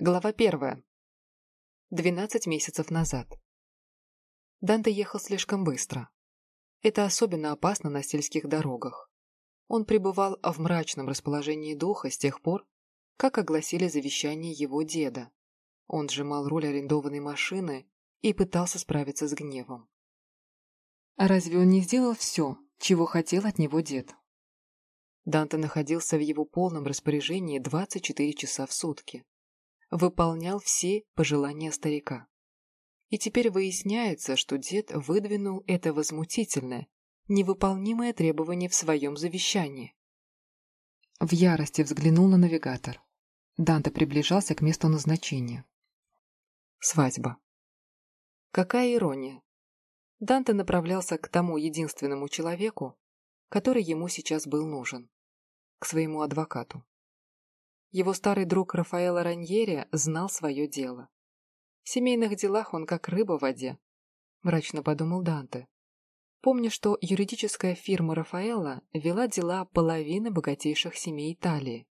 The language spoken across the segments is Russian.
Глава первая. Двенадцать месяцев назад. Данте ехал слишком быстро. Это особенно опасно на сельских дорогах. Он пребывал в мрачном расположении духа с тех пор, как огласили завещание его деда. Он сжимал руль арендованной машины и пытался справиться с гневом. А разве он не сделал все, чего хотел от него дед? Данте находился в его полном распоряжении 24 часа в сутки выполнял все пожелания старика. И теперь выясняется, что дед выдвинул это возмутительное, невыполнимое требование в своем завещании. В ярости взглянул на навигатор. Данте приближался к месту назначения. Свадьба. Какая ирония. Данте направлялся к тому единственному человеку, который ему сейчас был нужен, к своему адвокату. Его старый друг Рафаэло Раньери знал свое дело. В семейных делах он как рыба в воде, мрачно подумал Данте. Помня, что юридическая фирма Рафаэлла вела дела половины богатейших семей Италии.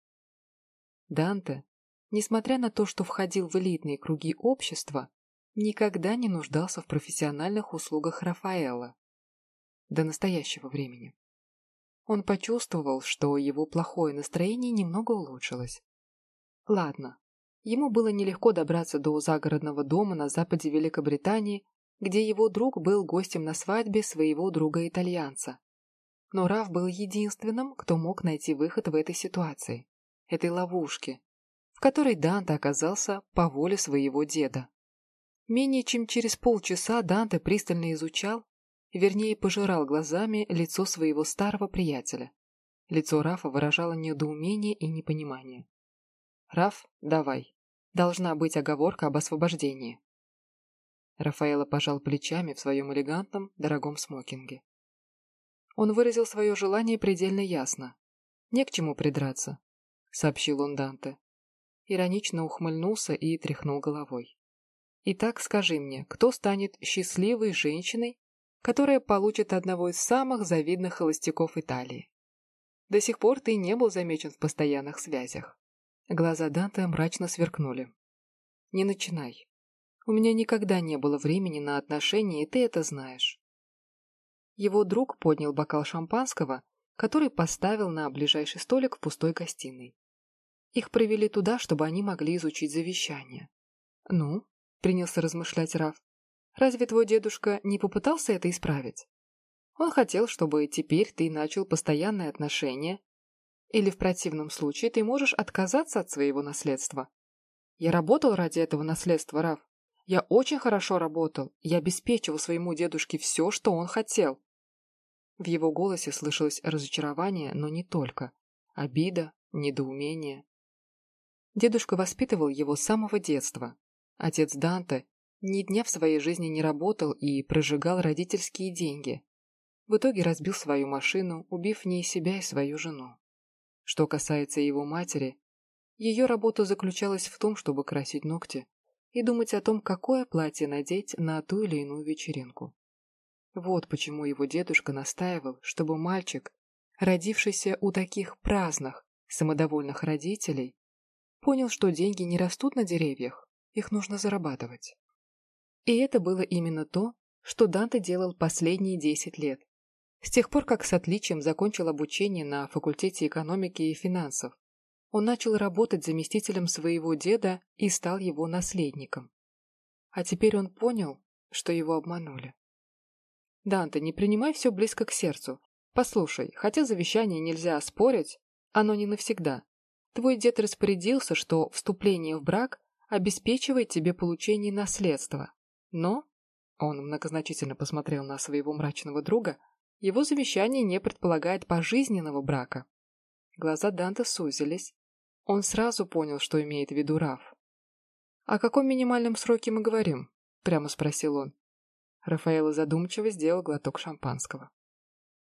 Данте, несмотря на то, что входил в элитные круги общества, никогда не нуждался в профессиональных услугах Рафаэлла. До настоящего времени. Он почувствовал, что его плохое настроение немного улучшилось. Ладно. Ему было нелегко добраться до загородного дома на западе Великобритании, где его друг был гостем на свадьбе своего друга-итальянца. Но Раф был единственным, кто мог найти выход в этой ситуации, этой ловушке, в которой Данте оказался по воле своего деда. Менее чем через полчаса Данте пристально изучал, вернее пожирал глазами лицо своего старого приятеля. Лицо Рафа выражало недоумение и непонимание. «Раф, давай. Должна быть оговорка об освобождении». Рафаэло пожал плечами в своем элегантном, дорогом смокинге. Он выразил свое желание предельно ясно. «Не к чему придраться», — сообщил он Данте. Иронично ухмыльнулся и тряхнул головой. «Итак, скажи мне, кто станет счастливой женщиной, которая получит одного из самых завидных холостяков Италии? До сих пор ты не был замечен в постоянных связях. Глаза Данте мрачно сверкнули. «Не начинай. У меня никогда не было времени на отношения, и ты это знаешь». Его друг поднял бокал шампанского, который поставил на ближайший столик в пустой гостиной. Их привели туда, чтобы они могли изучить завещание. «Ну?» — принялся размышлять Раф. «Разве твой дедушка не попытался это исправить? Он хотел, чтобы теперь ты начал постоянные отношения или в противном случае ты можешь отказаться от своего наследства. Я работал ради этого наследства, Раф. Я очень хорошо работал. Я обеспечивал своему дедушке все, что он хотел. В его голосе слышалось разочарование, но не только. Обида, недоумение. Дедушка воспитывал его с самого детства. Отец Данте ни дня в своей жизни не работал и прожигал родительские деньги. В итоге разбил свою машину, убив в ней себя и свою жену. Что касается его матери, ее работа заключалась в том, чтобы красить ногти и думать о том, какое платье надеть на ту или иную вечеринку. Вот почему его дедушка настаивал, чтобы мальчик, родившийся у таких праздных, самодовольных родителей, понял, что деньги не растут на деревьях, их нужно зарабатывать. И это было именно то, что Данте делал последние десять лет, с тех пор, как с отличием закончил обучение на факультете экономики и финансов, он начал работать заместителем своего деда и стал его наследником. А теперь он понял, что его обманули. «Данте, не принимай все близко к сердцу. Послушай, хотя завещание нельзя оспорить, оно не навсегда. Твой дед распорядился, что вступление в брак обеспечивает тебе получение наследства. Но...» Он многозначительно посмотрел на своего мрачного друга, его завещание не предполагает пожизненного брака. Глаза Данте сузились. Он сразу понял, что имеет в виду Раф. «О каком минимальном сроке мы говорим?» — прямо спросил он. Рафаэло задумчиво сделал глоток шампанского.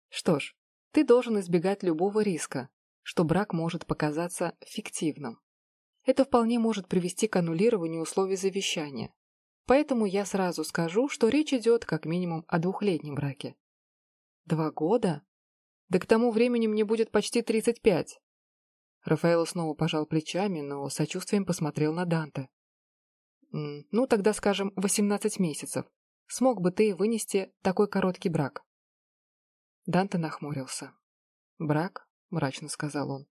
«Что ж, ты должен избегать любого риска, что брак может показаться фиктивным. Это вполне может привести к аннулированию условий завещания. Поэтому я сразу скажу, что речь идет как минимум о двухлетнем браке. Два года? Да к тому времени мне будет почти тридцать пять. Рафаэло снова пожал плечами, но сочувствием посмотрел на Данте. «Ну, тогда, скажем, восемнадцать месяцев. Смог бы ты вынести такой короткий брак?» Данте нахмурился. «Брак?» — мрачно сказал он.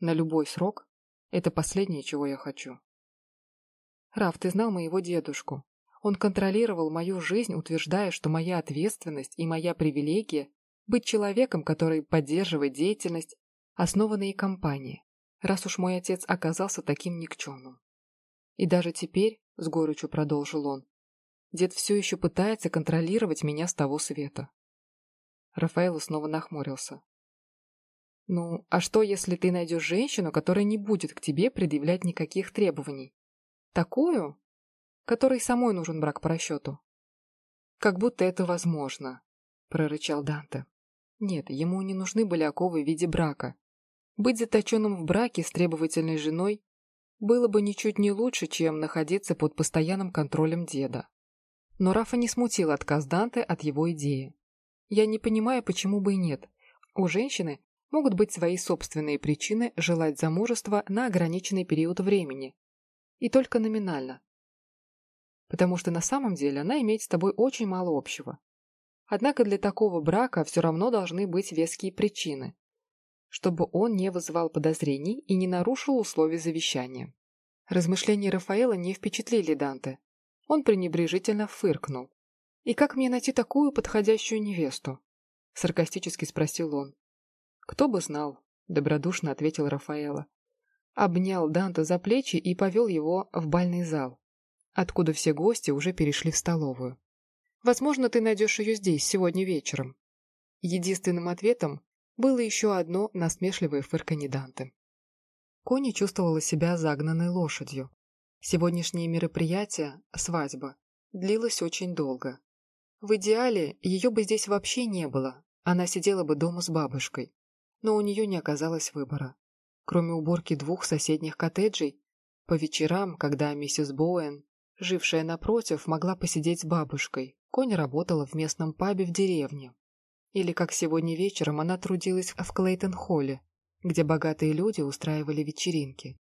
«На любой срок — это последнее, чего я хочу». «Раф, ты знал моего дедушку. Он контролировал мою жизнь, утверждая, что моя ответственность и моя привилегия — быть человеком, который поддерживает деятельность, основанные компании, раз уж мой отец оказался таким никчемным. И даже теперь, — с горечью продолжил он, — дед все еще пытается контролировать меня с того света. Рафаэлу снова нахмурился. «Ну, а что, если ты найдешь женщину, которая не будет к тебе предъявлять никаких требований? Такую, которой самой нужен брак по расчету. Как будто это возможно, прорычал Данте. Нет, ему не нужны были оковы в виде брака. Быть заточенным в браке с требовательной женой было бы ничуть не лучше, чем находиться под постоянным контролем деда. Но Рафа не смутил отказ Данте от его идеи. Я не понимаю, почему бы и нет. У женщины могут быть свои собственные причины желать замужества на ограниченный период времени. И только номинально потому что на самом деле она имеет с тобой очень мало общего. Однако для такого брака все равно должны быть веские причины, чтобы он не вызывал подозрений и не нарушил условия завещания. Размышления Рафаэла не впечатлили Данте. Он пренебрежительно фыркнул. «И как мне найти такую подходящую невесту?» — саркастически спросил он. «Кто бы знал», — добродушно ответил Рафаэла. Обнял Данте за плечи и повел его в бальный зал откуда все гости уже перешли в столовую. «Возможно, ты найдешь ее здесь, сегодня вечером». Единственным ответом было еще одно насмешливое фырканье Данте. Кони чувствовала себя загнанной лошадью. Сегодняшнее мероприятие, свадьба, длилось очень долго. В идеале ее бы здесь вообще не было, она сидела бы дома с бабушкой. Но у нее не оказалось выбора. Кроме уборки двух соседних коттеджей, по вечерам, когда миссис Боуэн жившая напротив, могла посидеть с бабушкой. Конь работала в местном пабе в деревне. Или, как сегодня вечером, она трудилась в Клейтон-холле, где богатые люди устраивали вечеринки.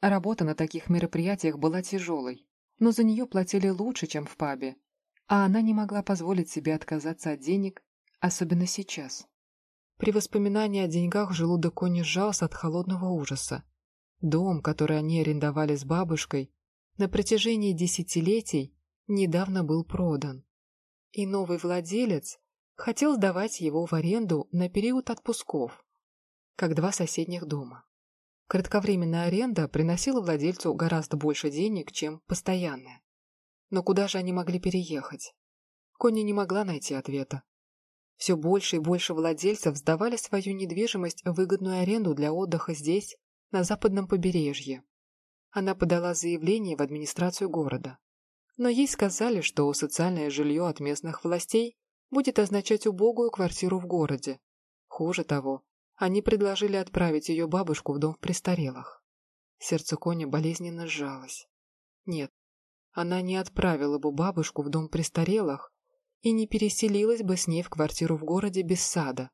Работа на таких мероприятиях была тяжелой, но за нее платили лучше, чем в пабе, а она не могла позволить себе отказаться от денег, особенно сейчас. При воспоминании о деньгах желудок Кони сжался от холодного ужаса. Дом, который они арендовали с бабушкой, на протяжении десятилетий недавно был продан. И новый владелец хотел сдавать его в аренду на период отпусков, как два соседних дома. Кратковременная аренда приносила владельцу гораздо больше денег, чем постоянная. Но куда же они могли переехать? Кони не могла найти ответа. Все больше и больше владельцев сдавали свою недвижимость в выгодную аренду для отдыха здесь, на западном побережье. Она подала заявление в администрацию города. Но ей сказали, что социальное жилье от местных властей будет означать убогую квартиру в городе. Хуже того, они предложили отправить ее бабушку в дом в престарелых. Сердце Кони болезненно сжалось. Нет, она не отправила бы бабушку в дом престарелых и не переселилась бы с ней в квартиру в городе без сада,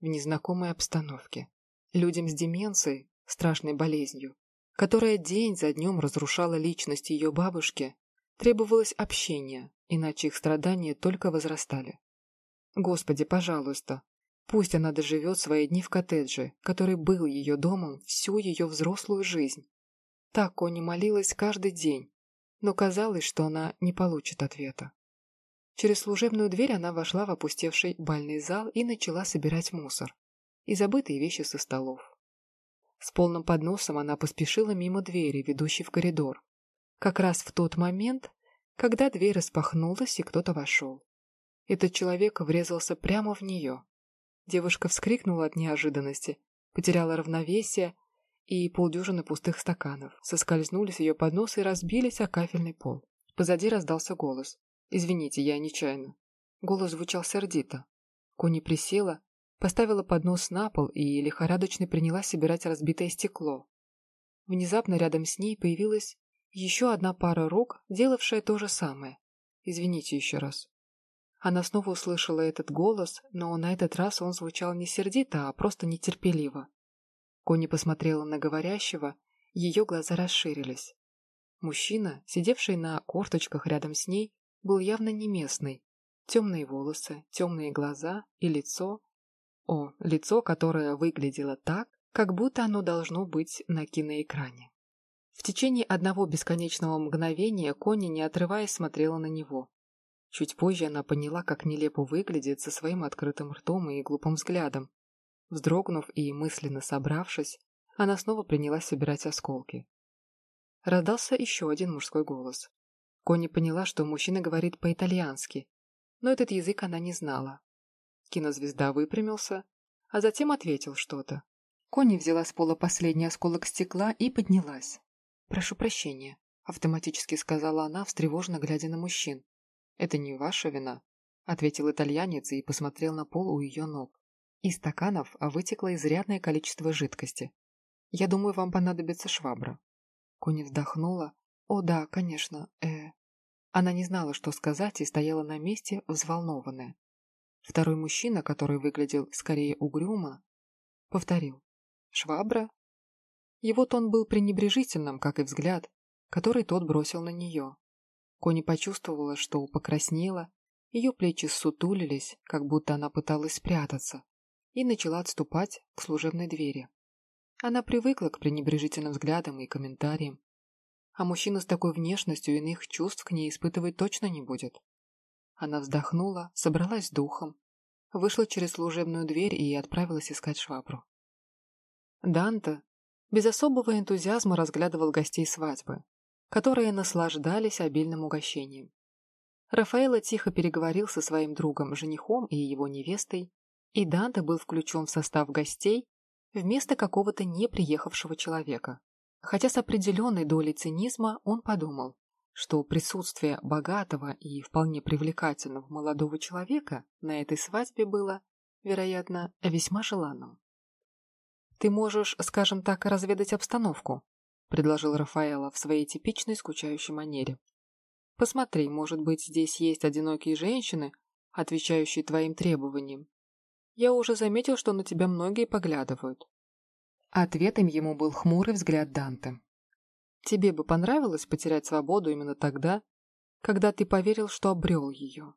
в незнакомой обстановке. Людям с деменцией, страшной болезнью, которая день за днем разрушала личность ее бабушки, требовалось общение, иначе их страдания только возрастали. Господи, пожалуйста, пусть она доживет свои дни в коттедже, который был ее домом всю ее взрослую жизнь. Так Кони молилась каждый день, но казалось, что она не получит ответа. Через служебную дверь она вошла в опустевший бальный зал и начала собирать мусор и забытые вещи со столов. С полным подносом она поспешила мимо двери, ведущей в коридор. Как раз в тот момент, когда дверь распахнулась и кто-то вошел. Этот человек врезался прямо в нее. Девушка вскрикнула от неожиданности, потеряла равновесие, и полдюжины пустых стаканов соскользнули с ее подноса и разбились о кафельный пол. Позади раздался голос. «Извините, я нечаянно». Голос звучал сердито. Кони присела, Поставила поднос на пол и лихорадочно принялась собирать разбитое стекло. Внезапно рядом с ней появилась еще одна пара рук, делавшая то же самое. «Извините еще раз». Она снова услышала этот голос, но на этот раз он звучал не сердито, а просто нетерпеливо. Кони посмотрела на говорящего, ее глаза расширились. Мужчина, сидевший на корточках рядом с ней, был явно не местный. Темные волосы, темные глаза и лицо. О, лицо, которое выглядело так, как будто оно должно быть на киноэкране. В течение одного бесконечного мгновения Кони, не отрываясь, смотрела на него. Чуть позже она поняла, как нелепо выглядит со своим открытым ртом и глупым взглядом. Вздрогнув и мысленно собравшись, она снова принялась собирать осколки. Раздался еще один мужской голос. Кони поняла, что мужчина говорит по-итальянски, но этот язык она не знала. Кинозвезда выпрямился, а затем ответил что-то. Кони взяла с пола последний осколок стекла и поднялась. «Прошу прощения», — автоматически сказала она, встревоженно глядя на мужчин. «Это не ваша вина», — ответил итальянец и посмотрел на пол у ее ног. Из стаканов вытекло изрядное количество жидкости. «Я думаю, вам понадобится швабра». Кони вздохнула. «О, да, конечно, э...» Она не знала, что сказать, и стояла на месте, взволнованная. Второй мужчина, который выглядел скорее угрюмо, повторил. «Швабра?» Его тон был пренебрежительным, как и взгляд, который тот бросил на нее. Кони почувствовала, что покраснела, ее плечи сутулились, как будто она пыталась спрятаться, и начала отступать к служебной двери. Она привыкла к пренебрежительным взглядам и комментариям. А мужчина с такой внешностью иных чувств к ней испытывать точно не будет. Она вздохнула, собралась с духом, вышла через служебную дверь и отправилась искать швабру. Данте без особого энтузиазма разглядывал гостей свадьбы, которые наслаждались обильным угощением. Рафаэло тихо переговорил со своим другом-женихом и его невестой, и Данте был включен в состав гостей, вместо какого-то не приехавшего человека. Хотя с определенной долей цинизма он подумал, что присутствие богатого и вполне привлекательного молодого человека на этой свадьбе было, вероятно, весьма желанным. «Ты можешь, скажем так, разведать обстановку», — предложил Рафаэло в своей типичной скучающей манере. «Посмотри, может быть, здесь есть одинокие женщины, отвечающие твоим требованиям, я уже заметил, что на тебя многие поглядывают. Ответом ему был хмурый взгляд Данте. Тебе бы понравилось потерять свободу именно тогда, когда ты поверил, что обрел ее.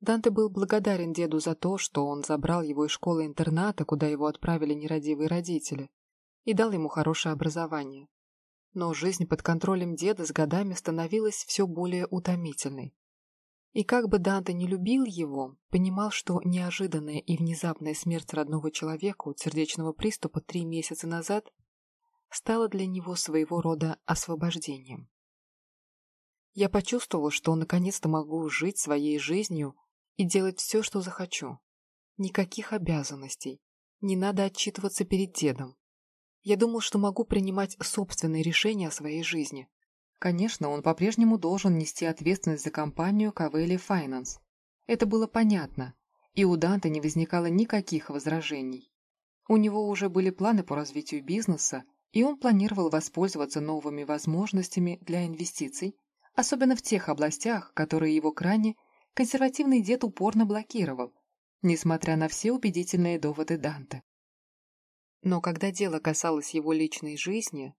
Данте был благодарен деду за то, что он забрал его из школы-интерната, куда его отправили нерадивые родители, и дал ему хорошее образование. Но жизнь под контролем деда с годами становилась все более утомительной. И как бы Данте не любил его, понимал, что неожиданная и внезапная смерть родного человека от сердечного приступа три месяца назад стала для него своего рода освобождением. Я почувствовал, что наконец-то могу жить своей жизнью и делать все, что захочу. Никаких обязанностей. Не надо отчитываться перед дедом. Я думал, что могу принимать собственные решения о своей жизни. Конечно, он по-прежнему должен нести ответственность за компанию Кавели Finance. Это было понятно, и у Данте не возникало никаких возражений. У него уже были планы по развитию бизнеса, и он планировал воспользоваться новыми возможностями для инвестиций, особенно в тех областях, которые его крайне консервативный дед упорно блокировал, несмотря на все убедительные доводы Данте. Но когда дело касалось его личной жизни,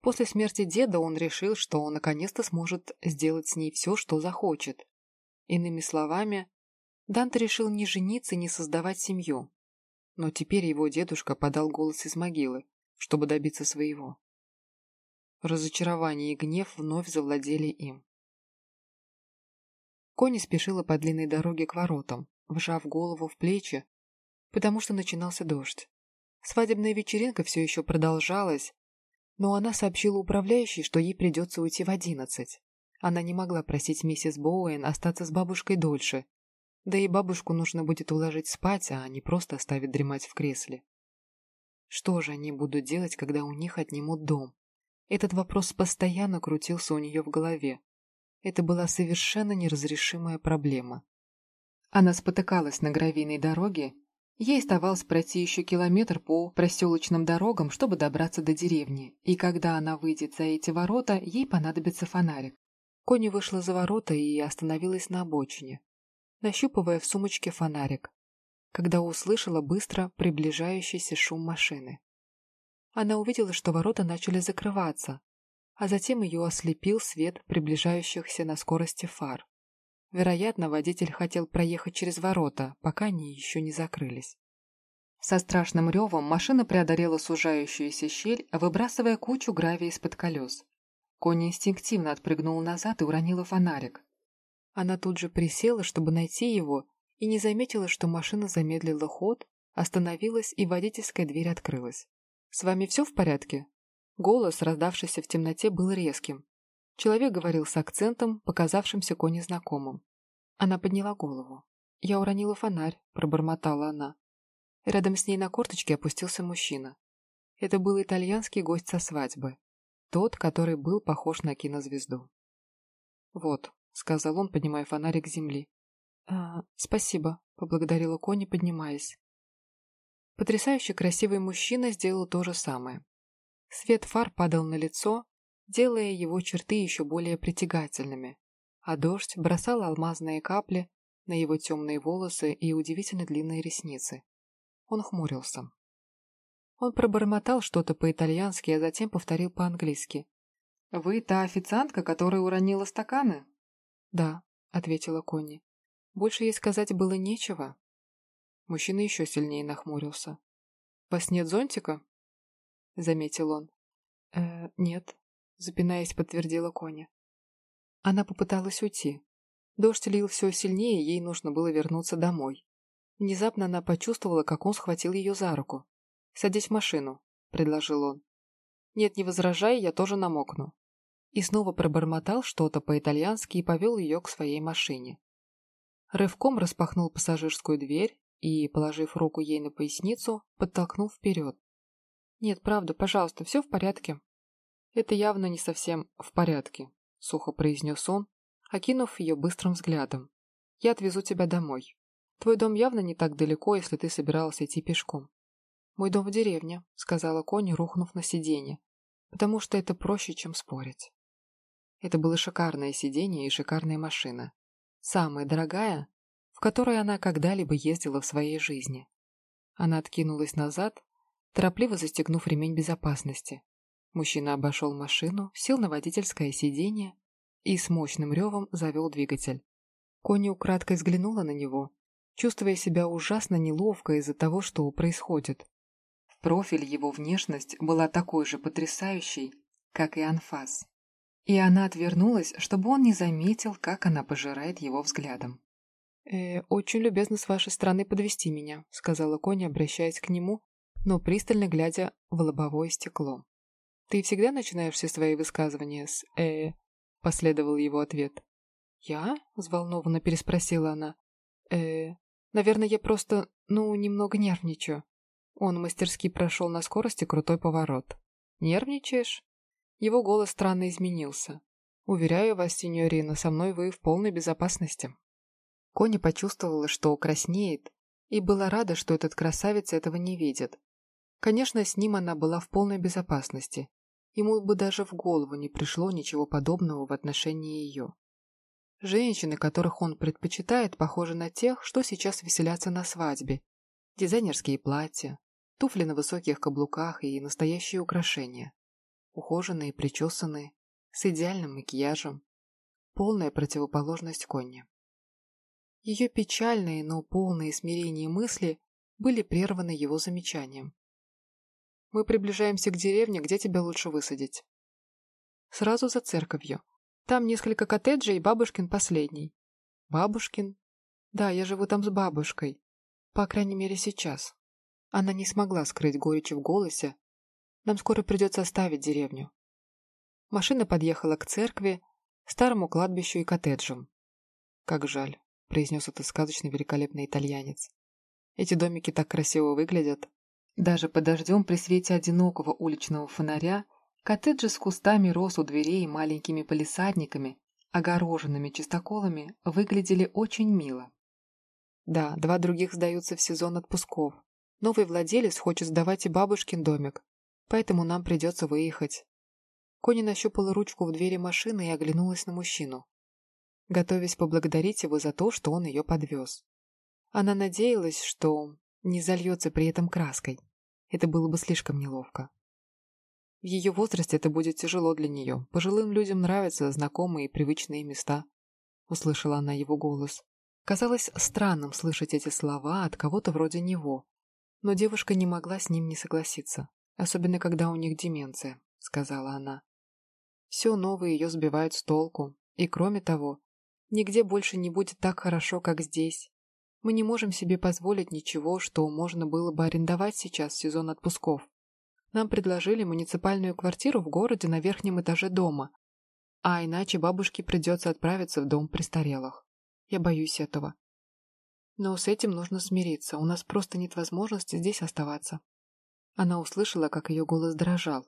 После смерти деда он решил, что он наконец-то сможет сделать с ней все, что захочет. Иными словами, Данте решил не жениться, не создавать семью. Но теперь его дедушка подал голос из могилы, чтобы добиться своего. Разочарование и гнев вновь завладели им. Кони спешила по длинной дороге к воротам, вжав голову в плечи, потому что начинался дождь. Свадебная вечеринка все еще продолжалась, но она сообщила управляющей, что ей придется уйти в одиннадцать. Она не могла просить миссис Боуэн остаться с бабушкой дольше. Да и бабушку нужно будет уложить спать, а не просто оставить дремать в кресле. Что же они будут делать, когда у них отнимут дом? Этот вопрос постоянно крутился у нее в голове. Это была совершенно неразрешимая проблема. Она спотыкалась на гравийной дороге Ей оставалось пройти еще километр по проселочным дорогам, чтобы добраться до деревни, и когда она выйдет за эти ворота, ей понадобится фонарик. Кони вышла за ворота и остановилась на обочине, нащупывая в сумочке фонарик. Когда услышала быстро приближающийся шум машины. Она увидела, что ворота начали закрываться, а затем ее ослепил свет приближающихся на скорости фар. Вероятно, водитель хотел проехать через ворота, пока они еще не закрылись. Со страшным ревом машина преодолела сужающуюся щель, выбрасывая кучу гравия из-под колес. Коня инстинктивно отпрыгнула назад и уронила фонарик. Она тут же присела, чтобы найти его, и не заметила, что машина замедлила ход, остановилась и водительская дверь открылась. «С вами все в порядке?» Голос, раздавшийся в темноте, был резким. Человек говорил с акцентом, показавшимся Коне знакомым. Она подняла голову. «Я уронила фонарь», — пробормотала она. Рядом с ней на корточке опустился мужчина. Это был итальянский гость со свадьбы. Тот, который был похож на кинозвезду. «Вот», — сказал он, поднимая фонарик с земли. «А, «Спасибо», — поблагодарила Кони, поднимаясь. Потрясающе красивый мужчина сделал то же самое. Свет фар падал на лицо, делая его черты еще более притягательными, а дождь бросал алмазные капли на его темные волосы и удивительно длинные ресницы. Он хмурился. Он пробормотал что-то по-итальянски, а затем повторил по-английски. «Вы та официантка, которая уронила стаканы?» «Да», — ответила Конни. «Больше ей сказать было нечего». Мужчина еще сильнее нахмурился. «Вас нет зонтика?» — заметил он. «Э, нет», — запинаясь, подтвердила Коня. Она попыталась уйти. Дождь лил все сильнее, ей нужно было вернуться домой. Внезапно она почувствовала, как он схватил ее за руку. «Садись в машину», — предложил он. «Нет, не возражай, я тоже намокну». И снова пробормотал что-то по-итальянски и повел ее к своей машине. Рывком распахнул пассажирскую дверь и, положив руку ей на поясницу, подтолкнул вперед. «Нет, правда, пожалуйста, все в порядке». «Это явно не совсем в порядке», — сухо произнес он, окинув ее быстрым взглядом. «Я отвезу тебя домой». Твой дом явно не так далеко, если ты собиралась идти пешком. Мой дом в деревне, сказала Кони, рухнув на сиденье, потому что это проще, чем спорить. Это было шикарное сиденье и шикарная машина. Самая дорогая, в которой она когда-либо ездила в своей жизни. Она откинулась назад, торопливо застегнув ремень безопасности. Мужчина обошел машину, сел на водительское сиденье и с мощным ревом завел двигатель. Кони украдкой взглянула на него чувствуя себя ужасно неловко из-за того, что происходит. В профиль его внешность была такой же потрясающей, как и анфас. И она отвернулась, чтобы он не заметил, как она пожирает его взглядом. «Э, «Очень любезно с вашей стороны подвести меня», — сказала Коня, обращаясь к нему, но пристально глядя в лобовое стекло. «Ты всегда начинаешь все свои высказывания с «э...» — последовал его ответ. «Я?» — взволнованно переспросила она. «Э... Наверное, я просто, ну, немного нервничаю. Он мастерски прошел на скорости крутой поворот. Нервничаешь? Его голос странно изменился. Уверяю вас, сеньорина, со мной вы в полной безопасности. Коня почувствовала, что краснеет, и была рада, что этот красавец этого не видит. Конечно, с ним она была в полной безопасности. Ему бы даже в голову не пришло ничего подобного в отношении ее. Женщины, которых он предпочитает, похожи на тех, что сейчас веселятся на свадьбе. Дизайнерские платья, туфли на высоких каблуках и настоящие украшения. Ухоженные, причесанные, с идеальным макияжем. Полная противоположность Конни. Ее печальные, но полные смирения мысли были прерваны его замечанием. «Мы приближаемся к деревне, где тебя лучше высадить?» «Сразу за церковью», там несколько коттеджей, бабушкин последний. Бабушкин? Да, я живу там с бабушкой. По крайней мере, сейчас. Она не смогла скрыть горечи в голосе. Нам скоро придется оставить деревню. Машина подъехала к церкви, старому кладбищу и коттеджам. «Как жаль», — произнес этот сказочный великолепный итальянец. «Эти домики так красиво выглядят. Даже под дождем при свете одинокого уличного фонаря Коттеджи с кустами роз у дверей и маленькими полисадниками, огороженными чистоколами, выглядели очень мило. Да, два других сдаются в сезон отпусков. Новый владелец хочет сдавать и бабушкин домик, поэтому нам придется выехать. Кони нащупала ручку в двери машины и оглянулась на мужчину, готовясь поблагодарить его за то, что он ее подвез. Она надеялась, что не зальется при этом краской. Это было бы слишком неловко. В ее возрасте это будет тяжело для нее. Пожилым людям нравятся знакомые и привычные места. Услышала она его голос. Казалось странным слышать эти слова от кого-то вроде него. Но девушка не могла с ним не согласиться. Особенно, когда у них деменция, сказала она. Все новое ее сбивает с толку. И кроме того, нигде больше не будет так хорошо, как здесь. Мы не можем себе позволить ничего, что можно было бы арендовать сейчас в сезон отпусков. Нам предложили муниципальную квартиру в городе на верхнем этаже дома, а иначе бабушке придется отправиться в дом престарелых. Я боюсь этого. Но с этим нужно смириться, у нас просто нет возможности здесь оставаться. Она услышала, как ее голос дрожал.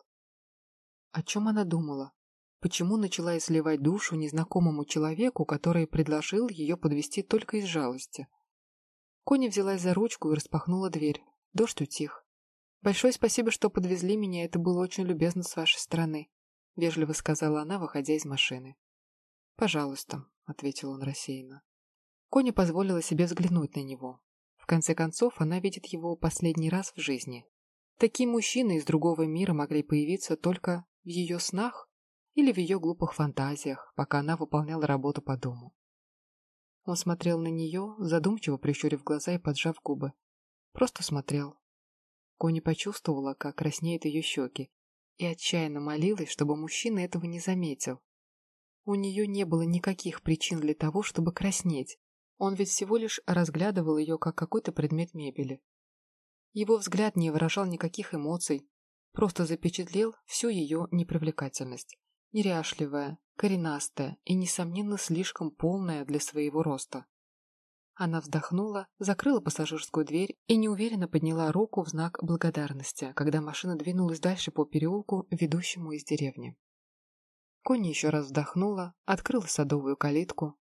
О чем она думала? Почему начала изливать душу незнакомому человеку, который предложил ее подвести только из жалости? Коня взялась за ручку и распахнула дверь. Дождь утих. «Большое спасибо, что подвезли меня, это было очень любезно с вашей стороны», — вежливо сказала она, выходя из машины. «Пожалуйста», — ответил он рассеянно. Коня позволила себе взглянуть на него. В конце концов, она видит его последний раз в жизни. Такие мужчины из другого мира могли появиться только в ее снах или в ее глупых фантазиях, пока она выполняла работу по дому. Он смотрел на нее, задумчиво прищурив глаза и поджав губы. Просто смотрел, Кони почувствовала, как краснеют ее щеки, и отчаянно молилась, чтобы мужчина этого не заметил. У нее не было никаких причин для того, чтобы краснеть. Он ведь всего лишь разглядывал ее, как какой-то предмет мебели. Его взгляд не выражал никаких эмоций, просто запечатлел всю ее непривлекательность. Неряшливая, коренастая и, несомненно, слишком полная для своего роста. Она вздохнула, закрыла пассажирскую дверь и неуверенно подняла руку в знак благодарности, когда машина двинулась дальше по переулку, ведущему из деревни. Конни еще раз вздохнула, открыла садовую калитку.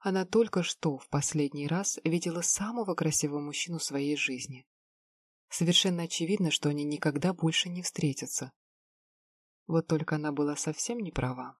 Она только что в последний раз видела самого красивого мужчину своей жизни. Совершенно очевидно, что они никогда больше не встретятся. Вот только она была совсем не права.